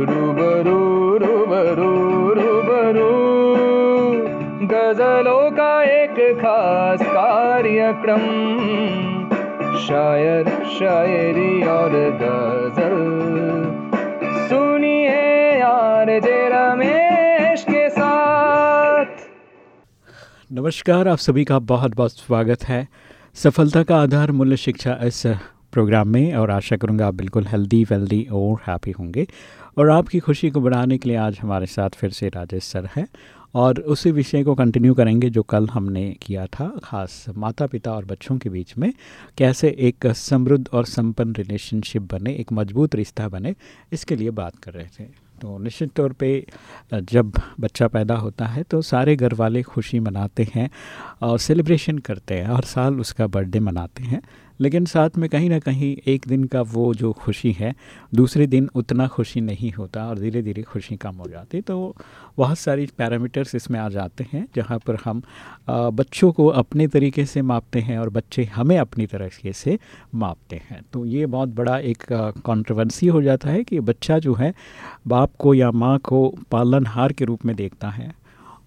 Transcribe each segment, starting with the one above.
रूबरू रूबरू रूबरू गजलों का एक खास कार्यक्रम शायर शायरी और गज़ल सुनिए यार जे रमेश के साथ नमस्कार आप सभी का बहुत बहुत स्वागत है सफलता का आधार मूल्य शिक्षा इस प्रोग्राम में और आशा करूँगा आप बिल्कुल हेल्दी वेल्दी और हैप्पी होंगे और आपकी खुशी को बढ़ाने के लिए आज हमारे साथ फिर से राजेश सर हैं और उसी विषय को कंटिन्यू करेंगे जो कल हमने किया था, खास माता पिता और बच्चों के बीच में, कैसे एक समृद्ध और संपन्न रिलेशनशिप बने, एक मज़बूत रिश्ता बने, इसके लिए बात कर रहे थे। तो निश्चित तौर पे, जब बच्चा पैदा होता है तो सारे घर वाले खुशी मनाते हैं और सेलिब्रेशन करते हैं हर साल उसका बर्थडे मनाते हैं। लेकिन साथ में कहीं ना कहीं एक दिन का वो जो खुशी है, दूसरे दिन उतना खुशी नहीं होता और धीरे धीरे खुशी कम हो जाती तो बहुत सारी पैरामीटर्स इसमें आ जाते हैं, जहाँ पर हम बच्चों को अपने तरीके से मापते हैं और बच्चे हमें अपनी तरीके से मापते हैं। तो ये बहुत बड़ा एक कंट्रोवर्सी हो जाता है कि बच्चा जो है, बाप को या माँ को पालनहार के रूप में देखता है।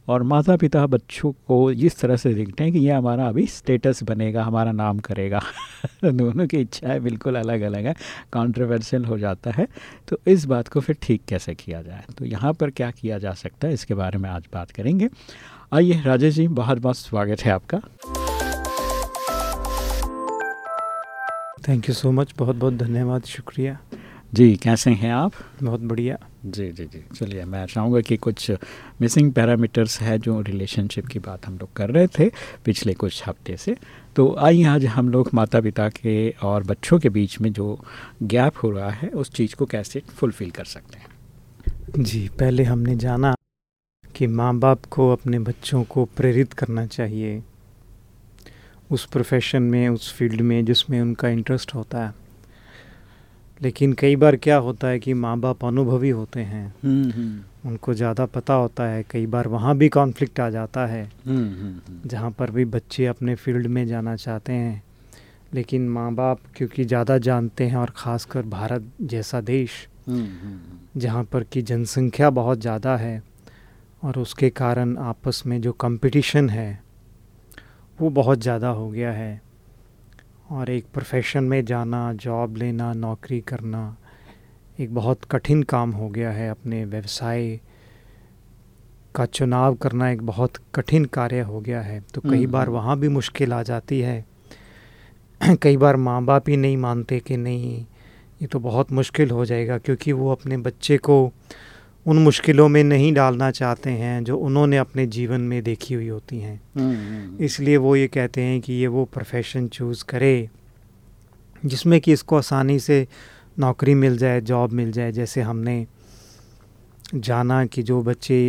और माता पिता बच्चों को इस तरह से देखते हैं कि ये हमारा अभी स्टेटस बनेगा, हमारा नाम करेगा। दोनों की इच्छाएँ बिल्कुल अलग अलग है कॉन्ट्रोवर्शियल हो जाता है। तो इस बात को फिर ठीक कैसे किया जाए? तो यहाँ पर क्या किया जा सकता है, इसके बारे में आज बात करेंगे। आइए, राजेश जी, बहुत बहुत स्वागत है आपका। थैंक यू सो मच बहुत बहुत धन्यवाद, शुक्रिया। जी कैसे हैं आप? बहुत बढ़िया। जी जी जी। चलिए मैं चाहूँगा कि कुछ मिसिंग पैरामीटर्स है जो रिलेशनशिप की बात हम लोग कर रहे थे पिछले कुछ हफ़्ते से। तो आइए आज हम लोग माता पिता के और बच्चों के बीच में जो गैप हो रहा है उस चीज़ को कैसे फुलफ़िल कर सकते हैं? जी पहले हमने जाना कि माँ बाप को अपने बच्चों को प्रेरित करना चाहिए। उस प्रोफेशन में उस फ़ील्ड में जिसमें उनका इंटरेस्ट होता है। लेकिन कई बार क्या होता है कि माँ बाप अनुभवी होते हैं। हम्म, हम्म। उनको ज़्यादा पता होता है कई बार वहाँ भी कॉन्फ्लिक्ट आ जाता है। हम्म, जहाँ पर भी बच्चे अपने फ़ील्ड में जाना चाहते हैं। लेकिन माँ बाप क्योंकि ज़्यादा जानते हैं और ख़ासकर भारत जैसा देश जहाँ पर की जनसंख्या बहुत ज़्यादा है और उसके कारण आपस में जो कंपटीशन है वो बहुत ज़्यादा हो गया है। और एक प्रोफेशन में जाना जॉब लेना नौकरी करना एक बहुत कठिन काम हो गया है अपने व्यवसाय का चुनाव करना एक बहुत कठिन कार्य हो गया है तो कई हम्म, बार। वहाँ भी मुश्किल आ जाती है कई बार माँ बाप ही नहीं मानते कि नहीं ये तो बहुत मुश्किल हो जाएगा क्योंकि वो अपने बच्चे को उन मुश्किलों में नहीं डालना चाहते हैं जो उन्होंने अपने जीवन में देखी हुई होती हैं हम्म, हम्म। इसलिए वो ये कहते हैं कि ये वो प्रोफेशन चूज़ करे जिसमें कि इसको आसानी से नौकरी मिल जाए जॉब मिल जाए जैसे हमने जाना कि जो बच्चे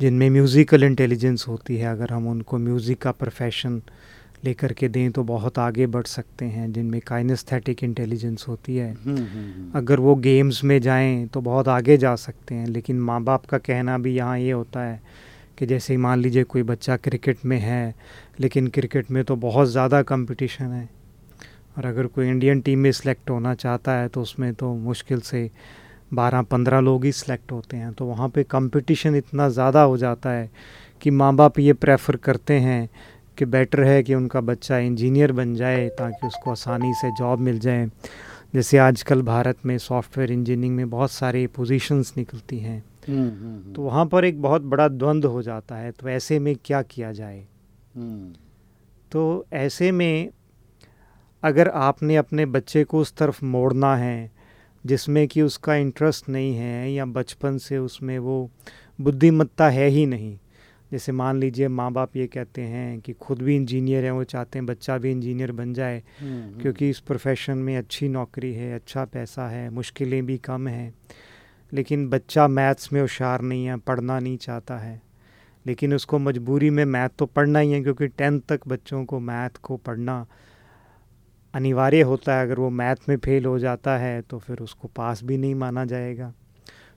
जिनमें म्यूज़िकल इंटेलिजेंस होती है अगर हम उनको म्यूज़िक का प्रोफेशन लेकर के दें तो बहुत आगे बढ़ सकते हैं जिनमें काइनेस्थेटिक इंटेलिजेंस होती है हम्म, हम्म, हम्म। अगर वो गेम्स में जाएँ तो बहुत आगे जा सकते हैं लेकिन माँ बाप का कहना भी यहाँ ये होता है कि जैसे मान लीजिए कोई बच्चा क्रिकेट में है लेकिन क्रिकेट में तो बहुत ज़्यादा कंपटीशन है और अगर कोई इंडियन टीम में सिलेक्ट होना चाहता है तो उसमें तो मुश्किल से बारह पंद्रह लोग ही सिलेक्ट होते हैं तो वहाँ पे कंपटीशन इतना ज़्यादा हो जाता है कि माँ बाप ये प्रेफर करते हैं कि बेटर है कि उनका बच्चा इंजीनियर बन जाए ताकि उसको आसानी से जॉब मिल जाए। जैसे आजकल भारत में सॉफ्टवेयर इंजीनियरिंग में बहुत सारी पोजीशंस निकलती हैं। हम्म, हम्म, हम्म। तो वहाँ पर एक बहुत बड़ा द्वंद्व हो जाता है तो ऐसे में क्या किया जाए? तो ऐसे में अगर आपने अपने बच्चे को उस तरफ़ मोड़ना है जिसमें कि उसका इंटरेस्ट नहीं है या बचपन से उसमें वो बुद्धिमत्ता है ही नहीं जैसे मान लीजिए माँ बाप ये कहते हैं कि खुद भी इंजीनियर हैं वो चाहते हैं बच्चा भी इंजीनियर बन जाए हम्म, हम्म। क्योंकि इस प्रोफेशन में अच्छी नौकरी है अच्छा पैसा है मुश्किलें भी कम हैं। लेकिन बच्चा मैथ्स में होशियार नहीं है पढ़ना नहीं चाहता है। लेकिन उसको मजबूरी में मैथ तो पढ़ना ही है क्योंकि टेंथ तक बच्चों को मैथ को पढ़ना अनिवार्य होता है। अगर वो मैथ में फेल हो जाता है तो फिर उसको पास भी नहीं माना जाएगा।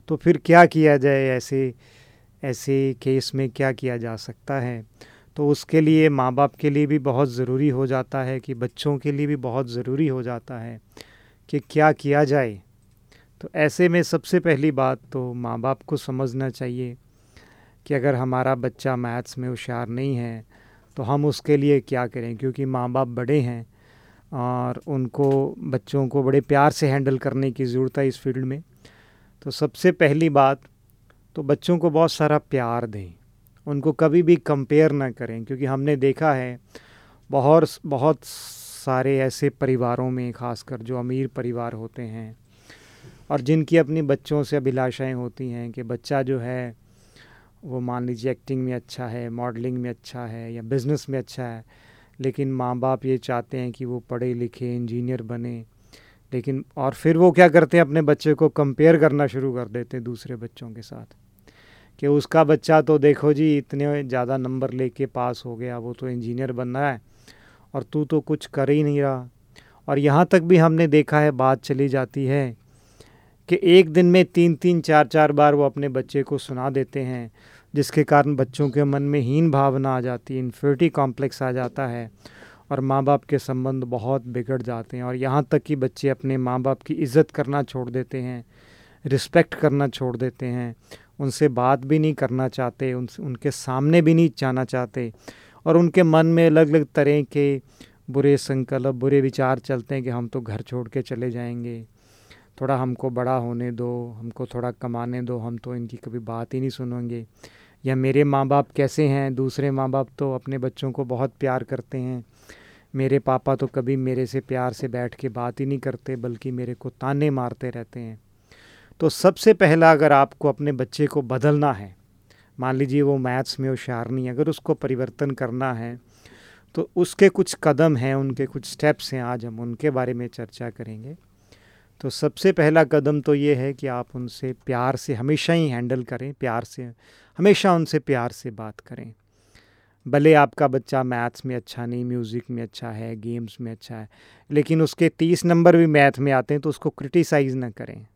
तो फिर क्या किया जाए ऐसे ऐसे केस में क्या किया जा सकता है? तो उसके लिए माँ बाप के लिए भी बहुत ज़रूरी हो जाता है कि बच्चों के लिए भी बहुत ज़रूरी हो जाता है कि क्या किया जाए। तो ऐसे में सबसे पहली बात तो माँ बाप को समझना चाहिए कि अगर हमारा बच्चा मैथ्स में होशियार नहीं है तो हम उसके लिए क्या करें? क्योंकि माँ बाप बड़े हैं और उनको, बच्चों को बड़े प्यार से हैंडल करने की ज़रूरत है इस फ़ील्ड में। तो सबसे पहली बात तो बच्चों को बहुत सारा प्यार दें। उनको कभी भी कंपेयर ना करें, क्योंकि हमने देखा है, बहुत बहुत सारे ऐसे परिवारों में, खासकर जो अमीर परिवार होते हैं, और जिनकी अपनी बच्चों से अभिलाषाएँ होती हैं कि बच्चा जो है, वो मान लीजिए एक्टिंग में अच्छा है मॉडलिंग में अच्छा है, या बिज़नेस में अच्छा है, लेकिन माँ बाप ये चाहते हैं कि वो पढ़े लिखे इंजीनियर बने, लेकिन और फिर वो क्या करते हैं, अपने बच्चे को कंपेयर करना शुरू कर देते हैं दूसरे बच्चों के साथ। कि उसका बच्चा तो देखो जी, इतने ज़्यादा नंबर लेके पास हो गया, वो तो इंजीनियर बन रहा है और तू तो कुछ कर ही नहीं रहा। और यहाँ तक भी हमने देखा है, बात चली जाती है कि एक दिन में तीन तीन, चार चार बार वो अपने बच्चे को सुना देते हैं, जिसके कारण बच्चों के मन में हीन भावना आ जाती है इन्फर्टी कॉम्प्लेक्स आ जाता है और माँ बाप के संबंध बहुत बिगड़ जाते हैं। और यहाँ तक कि बच्चे अपने माँ बाप की इज़्ज़त करना छोड़ देते हैं रिस्पेक्ट करना छोड़ देते हैं उनसे बात भी नहीं करना चाहते, उन, उनके सामने भी नहीं जाना चाहते और उनके मन में अलग अलग तरह के बुरे संकल्प, बुरे विचार चलते हैं कि हम तो घर छोड़ के चले जाएँगे। थोड़ा हमको बड़ा होने दो, हमको थोड़ा कमाने दो, हम तो इनकी कभी बात ही नहीं सुनेंगे। या मेरे माँ बाप कैसे हैं? दूसरे माँ बाप तो अपने बच्चों को बहुत प्यार करते हैं। मेरे पापा तो कभी मेरे से प्यार से बैठ के बात ही नहीं करते, बल्कि मेरे को ताने मारते रहते हैं। तो सबसे पहला अगर आपको अपने बच्चे को बदलना है, मान लीजिए वो मैथ्स में होशियार नहीं अगर उसको परिवर्तन करना है तो उसके कुछ कदम हैं, उनके कुछ स्टेप्स हैं, आज हम उनके बारे में चर्चा करेंगे। तो सबसे पहला कदम तो ये है कि आप उनसे प्यार से हमेशा ही हैंडल करें, प्यार से, हमेशा उनसे प्यार से बात करें। भले आपका बच्चा मैथ्स में अच्छा नहीं म्यूज़िक में अच्छा है गेम्स में अच्छा है, लेकिन उसके तीस नंबर भी मैथ में आते हैं तो उसको क्रिटिसाइज़ ना करें।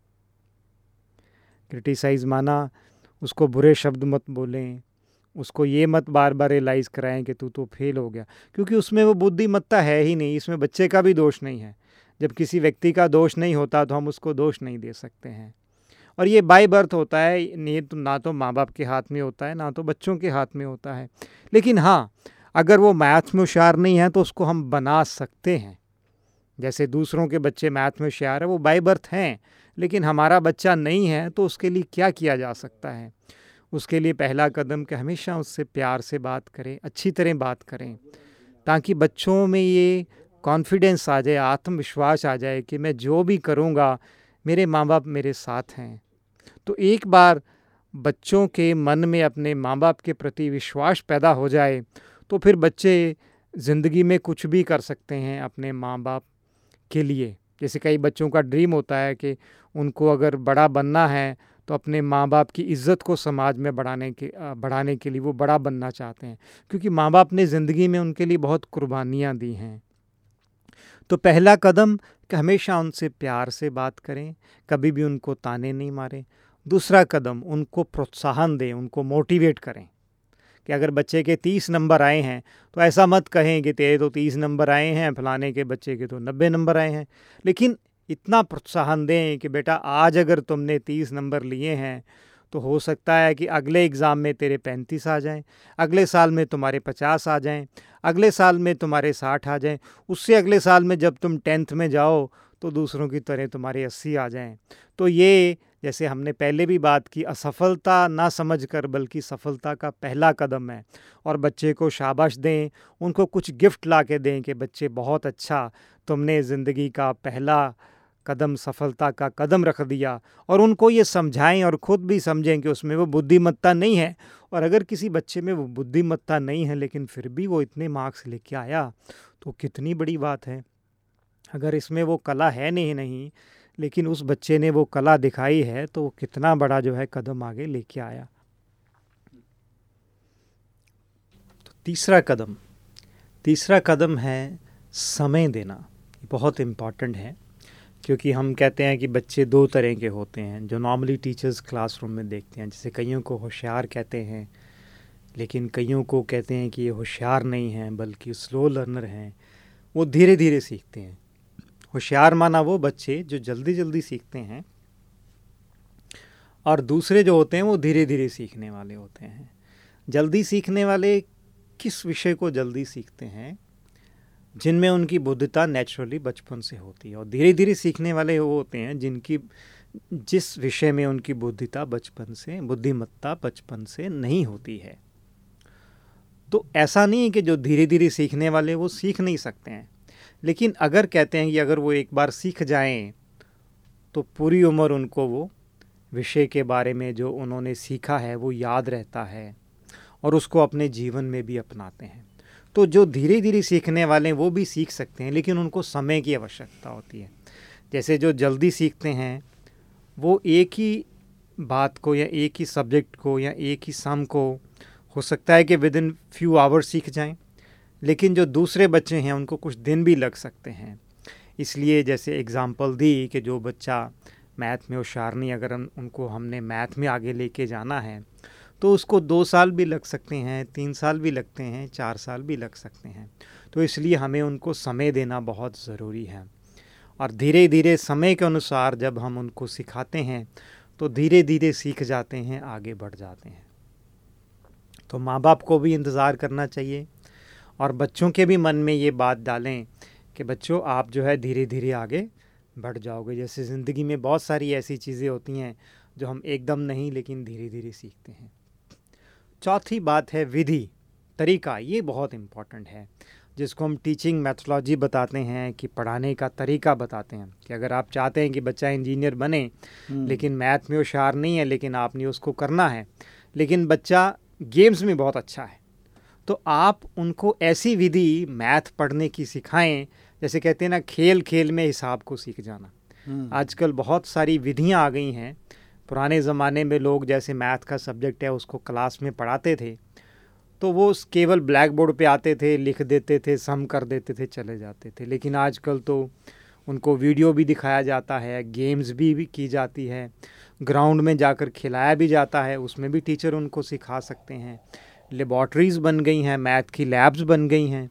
क्रिटिसाइज़ माना, उसको बुरे शब्द मत बोलें, उसको ये मत बार बार रियलाइज़ कराएँ कि तू तो फेल हो गया। क्योंकि उसमें वो बुद्धिमत्ता है ही नहीं, इसमें बच्चे का भी दोष नहीं है। जब किसी व्यक्ति का दोष नहीं होता तो हम उसको दोष नहीं दे सकते हैं। और ये बाई बर्थ होता है, ये तो ना तो माँ बाप के हाथ में होता है, ना तो बच्चों के हाथ में होता है। लेकिन हाँ अगर वो मैथ में होशियार नहीं है तो उसको हम बना सकते हैं। जैसे दूसरों के बच्चे मैथ में होशियार है, वो बाई बर्थ हैं। लेकिन हमारा बच्चा नहीं है तो उसके लिए क्या किया जा सकता है? उसके लिए पहला कदम कि हमेशा उससे प्यार से बात करें, अच्छी तरह बात करें, ताकि बच्चों में ये कॉन्फिडेंस आ जाए, आत्मविश्वास आ जाए कि मैं जो भी करूँगा, मेरे माँ बाप मेरे साथ हैं। तो एक बार बच्चों के मन में अपने माँ बाप के प्रति विश्वास पैदा हो जाए तो फिर बच्चे ज़िंदगी में कुछ भी कर सकते हैं अपने माँ बाप के लिए। जैसे कई बच्चों का ड्रीम होता है कि उनको अगर बड़ा बनना है तो अपने माँ बाप की इज़्ज़त को समाज में बढ़ाने के बढ़ाने के लिए वो बड़ा बनना चाहते हैं। क्योंकि माँ बाप ने ज़िंदगी में उनके लिए बहुत कुर्बानियाँ दी हैं। तो पहला कदम, कि हमेशा उनसे प्यार से बात करें, कभी भी उनको ताने नहीं मारें। दूसरा कदम, उनको प्रोत्साहन दें, उनको मोटिवेट करें। कि अगर बच्चे के तीस नंबर आए हैं तो ऐसा मत कहें कि तेरे तो तीस नंबर आए हैं, फलाने के बच्चे के तो नब्बे नंबर आए हैं। लेकिन इतना प्रोत्साहन दें कि बेटा, आज अगर तुमने तीस नंबर लिए हैं तो हो सकता है कि अगले एग्ज़ाम में तेरे पैंतीस आ जाएँ, अगले साल में तुम्हारे पचास आ जाएँ, अगले साल में तुम्हारे साठ आ जाएँ। उससे अगले साल में जब तुम टेंथ में जाओ तो दूसरों की तरह तुम्हारे अस्सी आ जाएँ। तो ये, जैसे हमने पहले भी बात की, असफलता ना समझ कर बल्कि सफलता का पहला कदम है। और बच्चे को शाबाश दें, उनको कुछ गिफ्ट ला के दें कि, बच्चे, बहुत अच्छा तुमने ज़िंदगी का पहला कदम, सफलता का कदम रख दिया। और उनको ये समझाएँ और ख़ुद भी समझें कि उसमें वो बुद्धिमत्ता नहीं है। और अगर किसी बच्चे में वो बुद्धिमत्ता नहीं है, लेकिन फिर भी वो इतने मार्क्स लेके आया तो कितनी बड़ी बात है। अगर इसमें वो कला है नहीं नहीं, लेकिन उस बच्चे ने वो कला दिखाई है तो वो कितना बड़ा जो है कदम आगे लेके आया। तो तीसरा कदम तीसरा कदम है समय देना। बहुत इंपॉर्टेंट है, क्योंकि हम कहते हैं कि बच्चे दो तरह के होते हैं, जो नॉर्मली टीचर्स क्लासरूम में देखते हैं। जैसे कईयों को होशियार कहते हैं, लेकिन कईयों को कहते हैं कि ये होशियार नहीं हैं, बल्कि स्लो लर्नर हैं। वो धीरे धीरे सीखते हैं। होशियार माना वो बच्चे जो जल्दी जल्दी सीखते हैं और दूसरे जो होते हैं वो धीरे धीरे सीखने वाले होते हैं। जल्दी सीखने वाले किस विषय को जल्दी सीखते हैं? जिनमें उनकी बुद्धता नेचुरली बचपन से होती है और धीरे धीरे सीखने वाले वो होते हैं जिनकी जिस विषय में उनकी बुद्धिता बचपन से, बुद्धिमत्ता बचपन से नहीं होती है। तो ऐसा नहीं है कि जो धीरे धीरे सीखने वाले वो सीख नहीं सकते हैं। लेकिन अगर कहते हैं कि अगर वो एक बार सीख जाएँ तो पूरी उम्र उनको वो विषय के बारे में जो उन्होंने सीखा है, वो याद रहता है और उसको अपने जीवन में भी अपनाते हैं। तो जो धीरे धीरे सीखने वाले हैं, वो भी सीख सकते हैं, लेकिन उनको समय की आवश्यकता होती है। जैसे जो जल्दी सीखते हैं, वो एक ही बात को या एक ही सब्जेक्ट को या एक ही सम को, हो सकता है कि विद इन फ्यू आवर्स सीख जाएँ। लेकिन जो दूसरे बच्चे हैं, उनको कुछ दिन भी लग सकते हैं। इसलिए जैसे एग्ज़ाम्पल दी कि जो बच्चा मैथ में होशियार नहीं, अगर हम उनको हमने मैथ में आगे लेके जाना है तो उसको दो साल भी लग सकते हैं, तीन साल भी लगते हैं, चार साल भी लग सकते हैं। तो इसलिए हमें उनको समय देना बहुत ज़रूरी है। और धीरे धीरे समय के अनुसार जब हम उनको सिखाते हैं तो धीरे धीरे सीख जाते हैं, आगे बढ़ जाते हैं। तो माँ बाप को भी इंतज़ार करना चाहिए। और बच्चों के भी मन में ये बात डालें कि बच्चों आप जो है धीरे धीरे आगे बढ़ जाओगे। जैसे ज़िंदगी में बहुत सारी ऐसी चीज़ें होती हैं जो हम एकदम नहीं लेकिन धीरे धीरे सीखते हैं। चौथी बात है विधि तरीका। ये बहुत इंपॉर्टेंट है जिसको हम टीचिंग मैथोलॉजी बताते हैं कि पढ़ाने का तरीका बताते हैं। कि अगर आप चाहते हैं कि बच्चा इंजीनियर बने हम्म। लेकिन मैथ में होशियार नहीं है लेकिन आपने उसको करना है। लेकिन बच्चा गेम्स में बहुत अच्छा है। तो आप उनको ऐसी विधि मैथ पढ़ने की सिखाएँ जैसे कहते हैं ना खेल खेल में हिसाब को सीख जाना। हम्म। आजकल बहुत सारी विधियाँ आ गई हैं। पुराने ज़माने में लोग जैसे मैथ का सब्जेक्ट है उसको क्लास में पढ़ाते थे तो वो केवल ब्लैक बोर्ड पे आते थे लिख देते थे सम कर देते थे चले जाते थे। लेकिन आजकल तो उनको वीडियो भी दिखाया जाता है गेम्स भी, भी की जाती है ग्राउंड में जाकर खिलाया भी जाता है उसमें भी टीचर उनको सिखा सकते हैं। लेबॉर्ट्रीज़ बन गई हैं मैथ की लैब्स बन गई हैं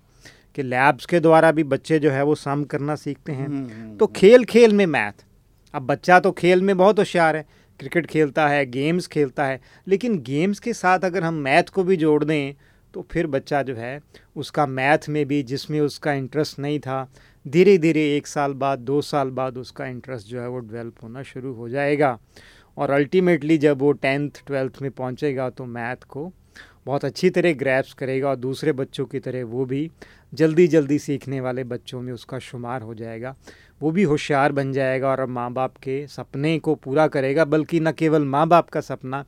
कि लैब्स के द्वारा भी बच्चे जो है वो सम करना सीखते हैं। हम्म, तो खेल खेल में मैथ अब बच्चा तो खेल में बहुत होशियार है क्रिकेट खेलता है गेम्स खेलता है लेकिन गेम्स के साथ अगर हम मैथ को भी जोड़ दें तो फिर बच्चा जो है उसका मैथ में भी जिसमें उसका इंटरेस्ट नहीं था धीरे धीरे एक साल बाद दो साल बाद उसका इंटरेस्ट जो है वो डेवलप होना शुरू हो जाएगा। और अल्टीमेटली जब वो टेंथ ट्वेल्थ में पहुंचेगा तो मैथ को बहुत अच्छी तरह ग्रैप्स करेगा और दूसरे बच्चों की तरह वो भी जल्दी जल्दी सीखने वाले बच्चों में उसका शुमार हो जाएगा। वो भी होशियार बन जाएगा और माँ बाप के सपने को पूरा करेगा बल्कि न केवल माँ बाप का सपना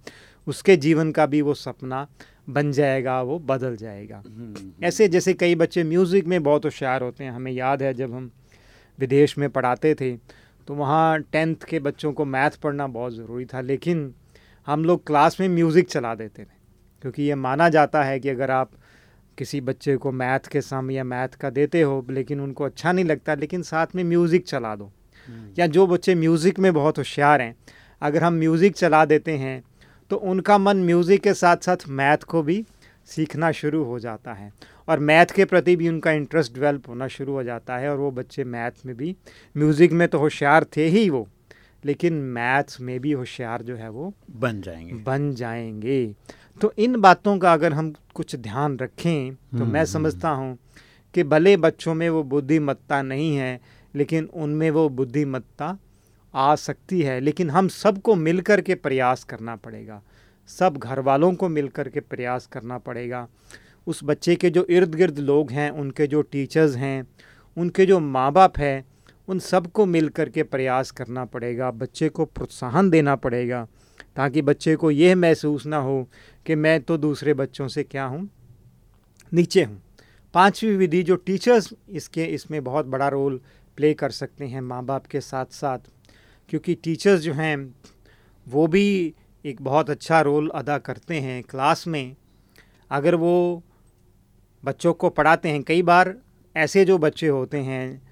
उसके जीवन का भी वो सपना बन जाएगा वो बदल जाएगा। हम्म, ऐसे जैसे कई बच्चे म्यूज़िक में बहुत होशियार होते हैं। हमें याद है जब हम विदेश में पढ़ाते थे तो वहाँ टेंथ के बच्चों को मैथ पढ़ना बहुत ज़रूरी था लेकिन हम लोग क्लास में म्यूज़िक चला देते थे। क्योंकि ये माना जाता है कि अगर आप किसी बच्चे को मैथ के सम या मैथ का देते हो लेकिन उनको अच्छा नहीं लगता लेकिन साथ में म्यूज़िक चला दो। हम्म। या जो बच्चे म्यूज़िक में बहुत होशियार हैं अगर हम म्यूज़िक चला देते हैं तो उनका मन म्यूज़िक के साथ साथ मैथ को भी सीखना शुरू हो जाता है। और मैथ के प्रति भी उनका इंटरेस्ट डेवलप होना शुरू हो जाता है और वो बच्चे मैथ में भी म्यूज़िक में तो होशियार थे ही वो लेकिन मैथ्स में भी होशियार जो है वो बन जाएँगे। बन जाएँगे। तो इन बातों का अगर हम कुछ ध्यान रखें तो हम्म, मैं हम्म। समझता हूँ कि भले बच्चों में वो बुद्धिमत्ता नहीं है लेकिन उनमें वो बुद्धिमत्ता आ सकती है। लेकिन हम सबको मिलकर के प्रयास करना पड़ेगा। सब घर वालों को मिलकर के प्रयास करना पड़ेगा। उस बच्चे के जो इर्द गिर्द लोग हैं उनके जो टीचर्स हैं उनके जो माँ बाप हैं उन सबको मिल कर के प्रयास करना पड़ेगा, बच्चे को प्रोत्साहन देना पड़ेगा, ताकि बच्चे को यह महसूस ना हो कि मैं तो दूसरे बच्चों से क्या हूँ? नीचे हूँ। पांचवी विधि जो टीचर्स इसके, इसमें बहुत बड़ा रोल प्ले कर सकते हैं माँ बाप के साथ साथ क्योंकि टीचर्स जो हैं, वो भी एक बहुत अच्छा रोल अदा करते हैं क्लास में। अगर वो बच्चों को पढ़ाते हैं, कई बार ऐसे जो बच्चे होते हैं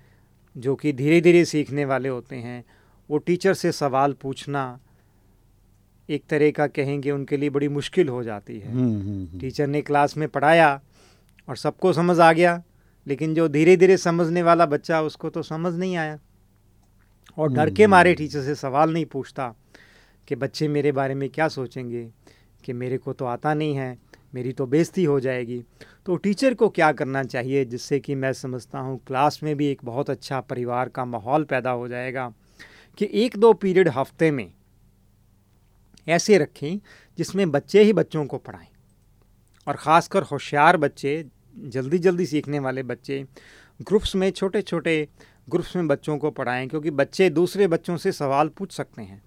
जो कि धीरे धीरे सीखने वाले होते हैं वो टीचर से सवाल पूछना एक तरह का कहेंगे उनके लिए बड़ी मुश्किल हो जाती है हम्म, हम्म, हम्म। टीचर ने क्लास में पढ़ाया और सबको समझ आ गया लेकिन जो धीरे धीरे समझने वाला बच्चा उसको तो समझ नहीं आया और डर के। मारे टीचर से सवाल नहीं पूछता कि बच्चे मेरे बारे में क्या सोचेंगे कि मेरे को तो आता नहीं है मेरी तो बेइज्जती हो जाएगी। तो टीचर को क्या करना चाहिए जिससे कि मैं समझता हूँ क्लास में भी एक बहुत अच्छा परिवार का माहौल पैदा हो जाएगा कि एक दो पीरियड हफ़्ते में ऐसे रखें जिसमें बच्चे ही बच्चों को पढ़ाएँ। और ख़ासकर होशियार बच्चे जल्दी जल्दी सीखने वाले बच्चे ग्रुप्स में छोटे छोटे ग्रुप्स में बच्चों को पढ़ाएँ क्योंकि बच्चे दूसरे बच्चों से सवाल पूछ सकते हैं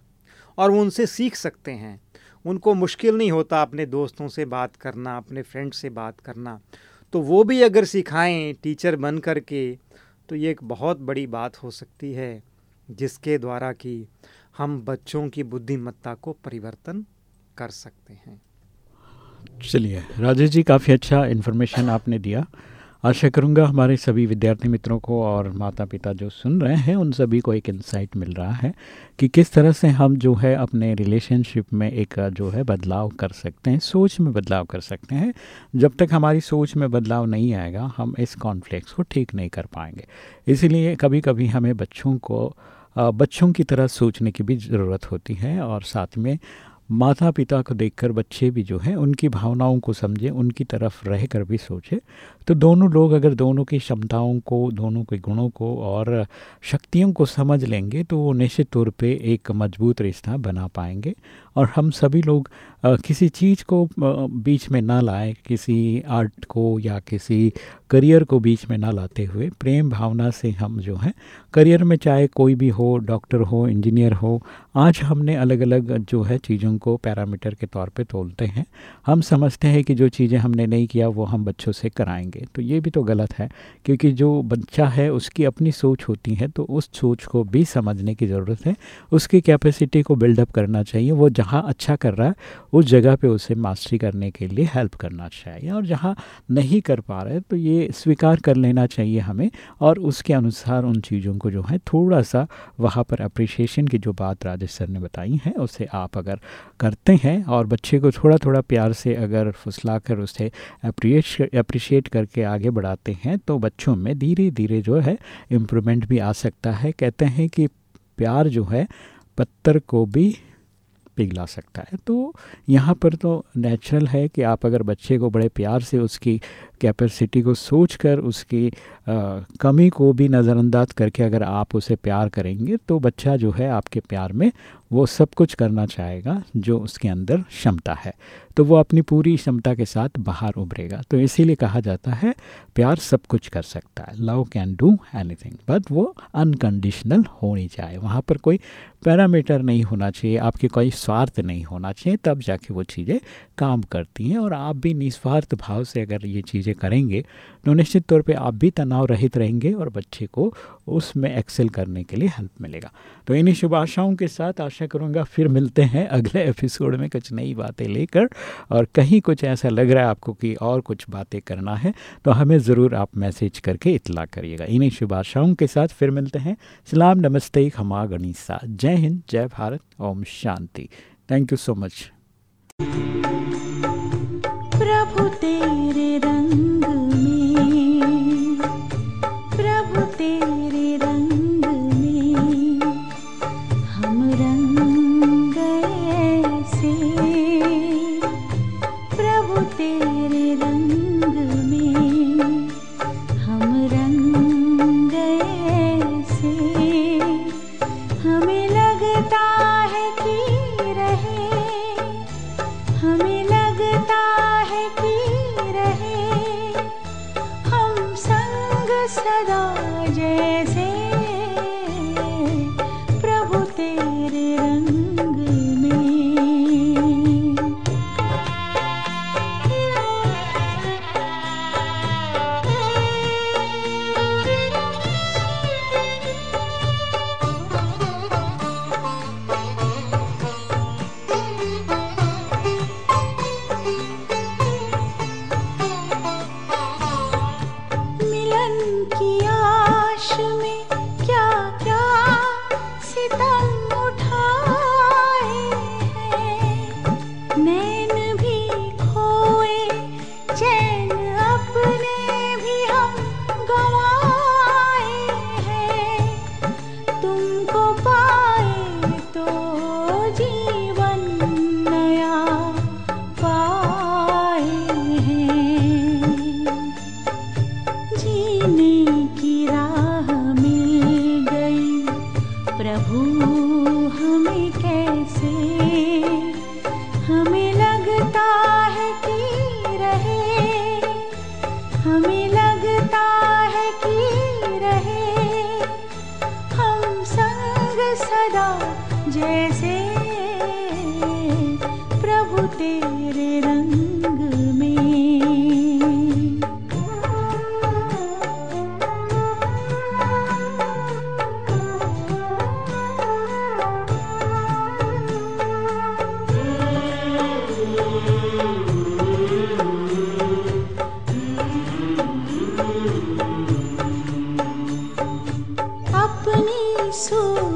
और वो उनसे सीख सकते हैं। उनको मुश्किल नहीं होता अपने दोस्तों से बात करना, अपने फ्रेंड से बात करना। तो वो भी अगर सिखाएँ टीचर बन कर के तो ये एक बहुत बड़ी बात हो सकती है, जिसके द्वारा कि हम बच्चों की बुद्धिमत्ता को परिवर्तन कर सकते हैं। चलिए, राजेश जी, काफ़ी अच्छा इन्फॉर्मेशन आपने दिया। आशा करूँगा हमारे सभी विद्यार्थी मित्रों को और माता पिता जो सुन रहे हैं, उन सभी को एक इंसाइट मिल रहा है कि किस तरह से हम जो है अपने रिलेशनशिप में एक जो है बदलाव कर सकते हैं, सोच में बदलाव कर सकते हैं। जब तक हमारी सोच में बदलाव नहीं आएगा, हम इस कॉन्फ्लिक्स को ठीक नहीं कर पाएँगे। इसीलिए कभी कभी हमें बच्चों को, बच्चों की तरह सोचने की भी ज़रूरत होती है और साथ में माता पिता को देखकर बच्चे भी जो हैं, उनकी भावनाओं को समझें, उनकी तरफ़ रह कर भी सोचें। तो दोनों लोग अगर दोनों की क्षमताओं को, दोनों के गुणों को और शक्तियों को समझ लेंगे तो वो निश्चित तौर पे एक मज़बूत रिश्ता बना पाएँगे। और हम सभी लोग किसी चीज़ को बीच में ना लाए, किसी आर्ट को या किसी करियर को बीच में ना लाते हुए। प्रेम भावना से हम जो है, करियर में चाहे कोई भी हो, डॉक्टर हो, इंजीनियर हो, आज हमने अलग अलग जो है चीज़ों को पैरामीटर के तौर पे तोलते हैं। हम समझते हैं कि जो चीज़ें हमने नहीं किया, वो हम बच्चों से कराएँगे। तो ये भी तो गलत है, क्योंकि जो बच्चा है, उसकी अपनी सोच होती है तो उस सोच को भी समझने की ज़रूरत है। उसकी कैपेसिटी को बिल्डअप करना चाहिए, वो जहाँ अच्छा कर रहा है, उस जगह पे उसे मास्टरी करने के लिए हेल्प करना चाहिए। और जहाँ नहीं कर पा रहे तो ये स्वीकार कर लेना चाहिए हमें और उसके अनुसार उन चीज़ों को जो है थोड़ा सा वहाँ पर अप्रिसिएशन की जो बात राजेश सर ने बताई है, उसे आप अगर करते हैं और बच्चे को थोड़ा थोड़ा प्यार से अगर फुसला कर उसे अप्रिशिएट करके आगे बढ़ाते हैं तो बच्चों में धीरे धीरे जो है इम्प्रूवमेंट भी आ सकता है। कहते हैं कि प्यार जो है पत्थर को भी पिघला सकता है। तो यहाँ पर तो नेचुरल है कि आप अगर बच्चे को बड़े प्यार से उसकी कैपेसिटी को सोच कर उसकी आ, कमी को भी नज़रअंदाज करके अगर आप उसे प्यार करेंगे तो बच्चा जो है आपके प्यार में वो सब कुछ करना चाहेगा जो उसके अंदर क्षमता है। तो वो अपनी पूरी क्षमता के साथ बाहर उभरेगा। तो इसीलिए कहा जाता है प्यार सब कुछ कर सकता है। Love can do anything but वो अनकंडीशनल होनी चाहिए। वहाँ पर कोई पैरामीटर नहीं होना चाहिए आपके कोई स्वार्थ नहीं होना चाहिए तब जाके वो चीज़ें काम करती हैं। और आप भी निस्वार्थ भाव से अगर ये चीज़ें करेंगे तो निश्चित तौर पे आप भी तनाव रहित रहेंगे और बच्चे को उसमें एक्सेल करने के लिए हेल्प मिलेगा। तो इन्हीं शुभ आशाओं के साथ आशा करूँगा फिर मिलते हैं अगले एपिसोड में कुछ नई बातें लेकर। और कहीं कुछ ऐसा लग रहा है आपको कि और कुछ बातें करना है तो हमें ज़रूर आप मैसेज करके इतला करिएगा। इन्हीं शुभ आशाओं के साथ फिर मिलते हैं। सलाम, नमस्ते खमा गणिसा। जय हिंद, जय भारत, ओम शांति। थैंक यू सो मच अपनी सूरत